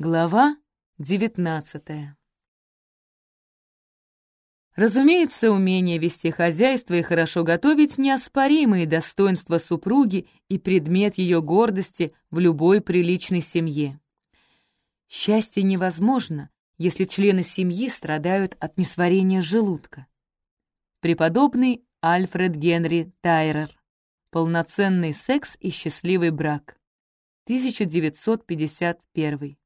Глава девятнадцатая Разумеется, умение вести хозяйство и хорошо готовить — неоспоримые достоинства супруги и предмет ее гордости в любой приличной семье. Счастье невозможно, если члены семьи страдают от несварения желудка. Преподобный Альфред Генри Тайрер. Полноценный секс и счастливый брак. 1951.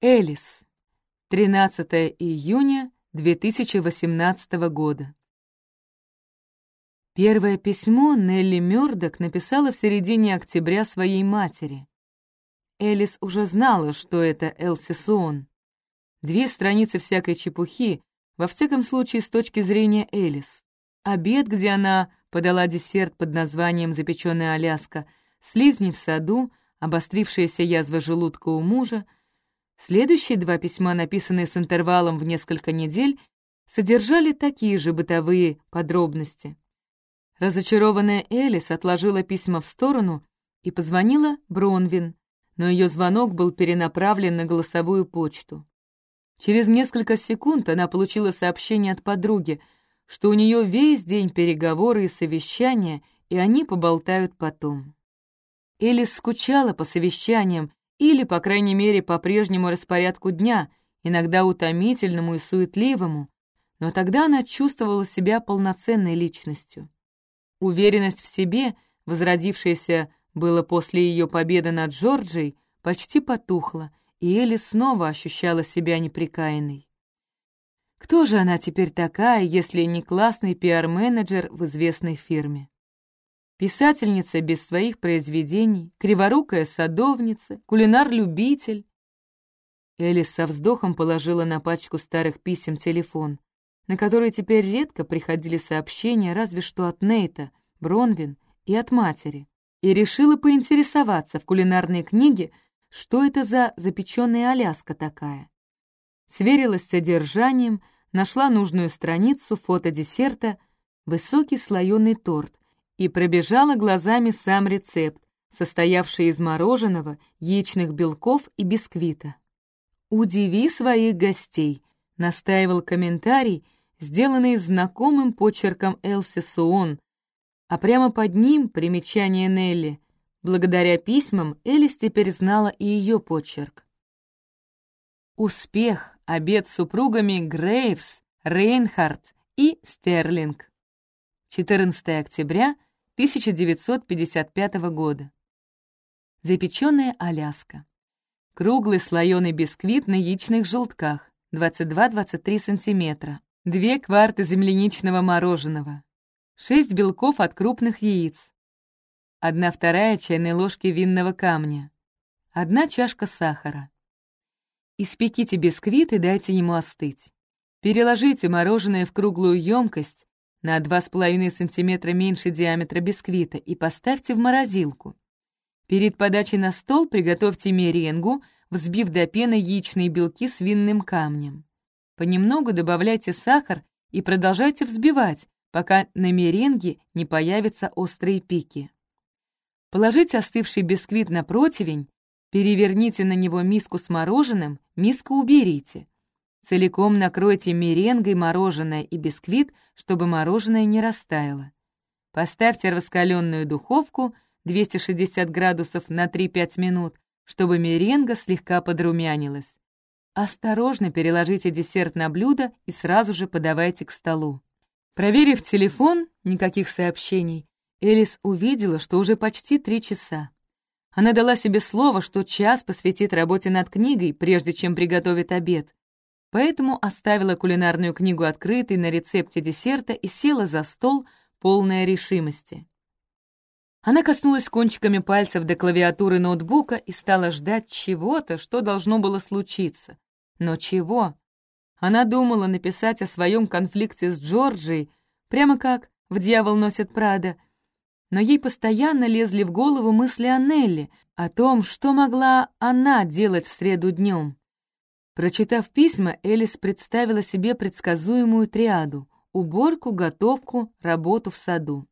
Элис. 13 июня 2018 года. Первое письмо Нелли Мёрдок написала в середине октября своей матери. Элис уже знала, что это Элси Суон. Две страницы всякой чепухи, во всяком случае с точки зрения Элис. Обед, где она подала десерт под названием «Запеченная Аляска», слизни в саду, обострившаяся язва желудка у мужа — Следующие два письма, написанные с интервалом в несколько недель, содержали такие же бытовые подробности. Разочарованная Элис отложила письма в сторону и позвонила Бронвин, но ее звонок был перенаправлен на голосовую почту. Через несколько секунд она получила сообщение от подруги, что у нее весь день переговоры и совещания, и они поболтают потом. Элис скучала по совещаниям или, по крайней мере, по прежнему распорядку дня, иногда утомительному и суетливому, но тогда она чувствовала себя полноценной личностью. Уверенность в себе, возродившаяся было после ее победы над Джорджией, почти потухла, и Элли снова ощущала себя неприкаянной. Кто же она теперь такая, если не классный пиар-менеджер в известной фирме? Писательница без своих произведений, криворукая садовница, кулинар-любитель. Элис со вздохом положила на пачку старых писем телефон, на который теперь редко приходили сообщения, разве что от Нейта, Бронвин и от матери, и решила поинтересоваться в кулинарной книге, что это за запеченная Аляска такая. Сверилась с содержанием, нашла нужную страницу фото десерта, высокий слоеный торт — и пробежала глазами сам рецепт, состоявший из мороженого, яичных белков и бисквита. «Удиви своих гостей», — настаивал комментарий, сделанный знакомым почерком Элси Суон, а прямо под ним примечание Нелли. Благодаря письмам Элис теперь знала и ее почерк. Успех, обед с супругами Грейвс, Рейнхард и Стерлинг. 14 октября 1955 года. Запеченная Аляска. Круглый слоеный бисквит на яичных желтках, 22-23 сантиметра. Две кварты земляничного мороженого. Шесть белков от крупных яиц. Одна вторая чайной ложки винного камня. Одна чашка сахара. Испеките бисквит и дайте ему остыть. Переложите мороженое в круглую емкость, на 2,5 см меньше диаметра бисквита и поставьте в морозилку. Перед подачей на стол приготовьте меренгу, взбив до пены яичные белки с винным камнем. Понемногу добавляйте сахар и продолжайте взбивать, пока на меренге не появятся острые пики. Положите остывший бисквит на противень, переверните на него миску с мороженым, миску уберите. Целиком накройте меренгой мороженое и бисквит, чтобы мороженое не растаяло. Поставьте раскаленную духовку 260 градусов на 3-5 минут, чтобы меренга слегка подрумянилась. Осторожно переложите десерт на блюдо и сразу же подавайте к столу. Проверив телефон, никаких сообщений, Элис увидела, что уже почти три часа. Она дала себе слово, что час посвятит работе над книгой, прежде чем приготовит обед поэтому оставила кулинарную книгу открытой на рецепте десерта и села за стол, полная решимости. Она коснулась кончиками пальцев до клавиатуры ноутбука и стала ждать чего-то, что должно было случиться. Но чего? Она думала написать о своем конфликте с Джорджией, прямо как в «Дьявол носит Прада», но ей постоянно лезли в голову мысли о Нелли, о том, что могла она делать в среду днем. Прочитав письма, Элис представила себе предсказуемую триаду — уборку, готовку, работу в саду.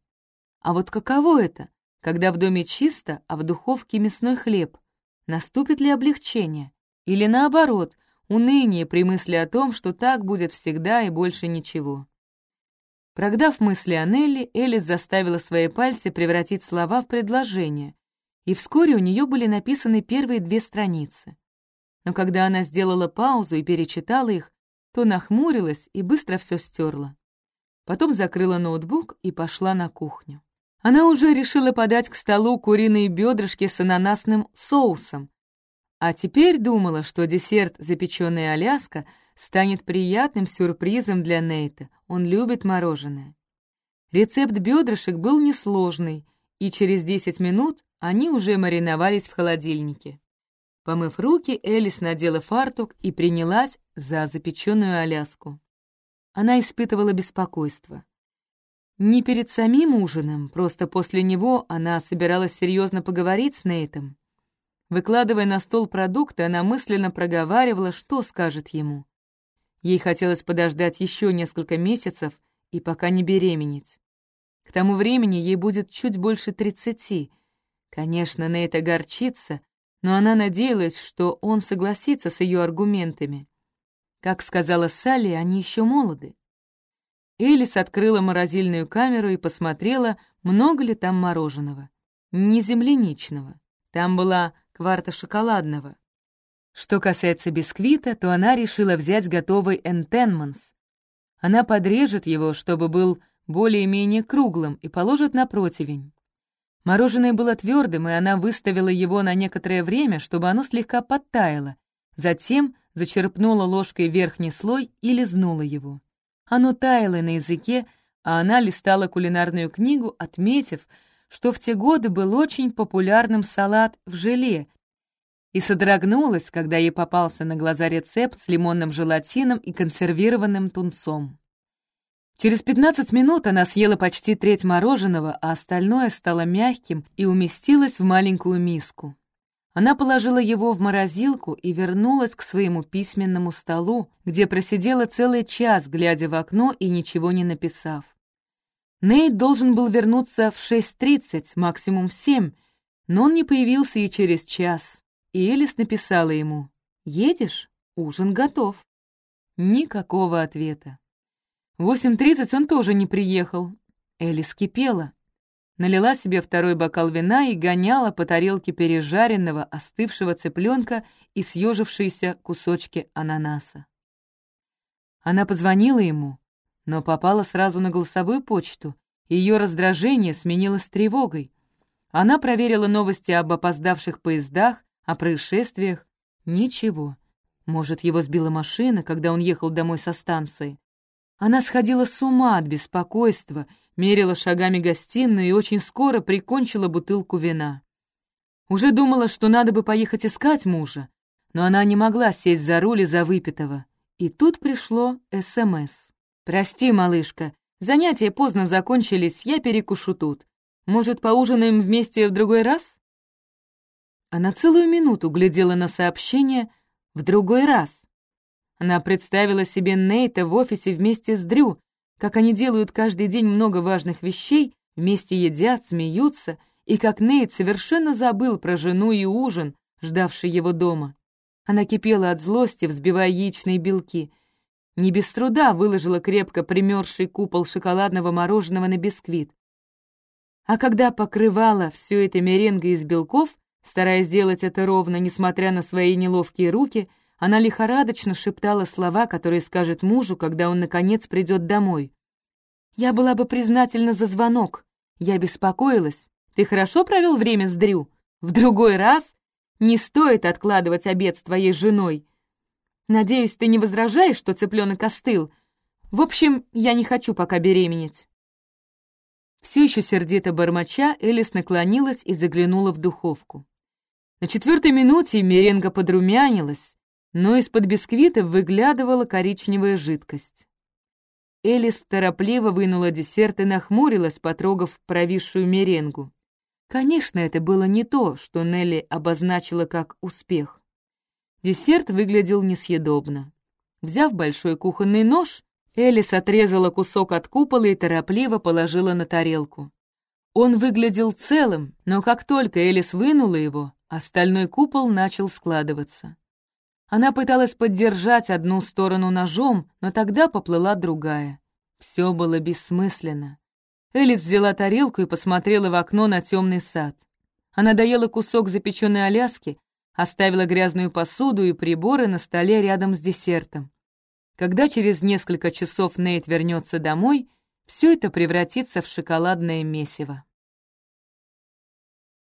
А вот каково это, когда в доме чисто, а в духовке мясной хлеб? Наступит ли облегчение? Или наоборот, уныние при мысли о том, что так будет всегда и больше ничего? Прогдав мысли о Нелли, Элис заставила свои пальцы превратить слова в предложение, и вскоре у нее были написаны первые две страницы. Но когда она сделала паузу и перечитала их, то нахмурилась и быстро все стерла. Потом закрыла ноутбук и пошла на кухню. Она уже решила подать к столу куриные бедрышки с ананасным соусом, а теперь думала, что десерт «Запеченная Аляска» станет приятным сюрпризом для Нейта. Он любит мороженое. Рецепт бедрышек был несложный, и через 10 минут они уже мариновались в холодильнике. Помыв руки, Элис надела фартук и принялась за запеченную Аляску. Она испытывала беспокойство. Не перед самим ужином, просто после него она собиралась серьезно поговорить с Нейтом. Выкладывая на стол продукты, она мысленно проговаривала, что скажет ему. Ей хотелось подождать еще несколько месяцев и пока не беременеть. К тому времени ей будет чуть больше тридцати. Конечно, Нейт огорчится, но она надеялась, что он согласится с ее аргументами. Как сказала Салли, они еще молоды. Элис открыла морозильную камеру и посмотрела, много ли там мороженого. Не земляничного. Там была кварта шоколадного. Что касается бисквита, то она решила взять готовый энтенманс. Она подрежет его, чтобы был более-менее круглым, и положит на противень. Мороженое было твердым, и она выставила его на некоторое время, чтобы оно слегка подтаяло. Затем зачерпнула ложкой верхний слой и лизнула его. Оно таяло на языке, а она листала кулинарную книгу, отметив, что в те годы был очень популярным салат в желе, и содрогнулась, когда ей попался на глаза рецепт с лимонным желатином и консервированным тунцом. Через 15 минут она съела почти треть мороженого, а остальное стало мягким и уместилось в маленькую миску. Она положила его в морозилку и вернулась к своему письменному столу, где просидела целый час, глядя в окно и ничего не написав. Нейт должен был вернуться в 6.30, максимум в 7, но он не появился и через час. И Элис написала ему «Едешь? Ужин готов». Никакого ответа. В 8.30 он тоже не приехал. Элис кипела налила себе второй бокал вина и гоняла по тарелке пережаренного, остывшего цыпленка и съежившиеся кусочки ананаса. Она позвонила ему, но попала сразу на голосовую почту, ее раздражение сменилось тревогой. Она проверила новости об опоздавших поездах, о происшествиях. Ничего. Может, его сбила машина, когда он ехал домой со станции. Она сходила с ума от беспокойства мерила шагами гостиную и очень скоро прикончила бутылку вина. Уже думала, что надо бы поехать искать мужа, но она не могла сесть за руль из-за выпитого. И тут пришло СМС. «Прости, малышка, занятия поздно закончились, я перекушу тут. Может, поужинаем вместе в другой раз?» Она целую минуту глядела на сообщение «в другой раз». Она представила себе Нейта в офисе вместе с Дрю, как они делают каждый день много важных вещей, вместе едят, смеются, и как Нейт совершенно забыл про жену и ужин, ждавший его дома. Она кипела от злости, взбивая яичные белки. Не без труда выложила крепко примерзший купол шоколадного мороженого на бисквит. А когда покрывала все это меренгой из белков, стараясь сделать это ровно, несмотря на свои неловкие руки, она лихорадочно шептала слова, которые скажет мужу, когда он, наконец, придет домой. «Я была бы признательна за звонок. Я беспокоилась. Ты хорошо провел время с Дрю? В другой раз не стоит откладывать обед с твоей женой. Надеюсь, ты не возражаешь, что цыпленок остыл? В общем, я не хочу пока беременеть». Все еще сердито бормоча, Элис наклонилась и заглянула в духовку. На четвертой минуте меренга подрумянилась, но из-под бисквита выглядывала коричневая жидкость. Элис торопливо вынула десерт и нахмурилась, потрогав провисшую меренгу. Конечно, это было не то, что Нелли обозначила как успех. Десерт выглядел несъедобно. Взяв большой кухонный нож, Элис отрезала кусок от купола и торопливо положила на тарелку. Он выглядел целым, но как только Элис вынула его, Остальной купол начал складываться. Она пыталась поддержать одну сторону ножом, но тогда поплыла другая. Все было бессмысленно. Элис взяла тарелку и посмотрела в окно на темный сад. Она доела кусок запеченной Аляски, оставила грязную посуду и приборы на столе рядом с десертом. Когда через несколько часов Нейт вернется домой, все это превратится в шоколадное месиво.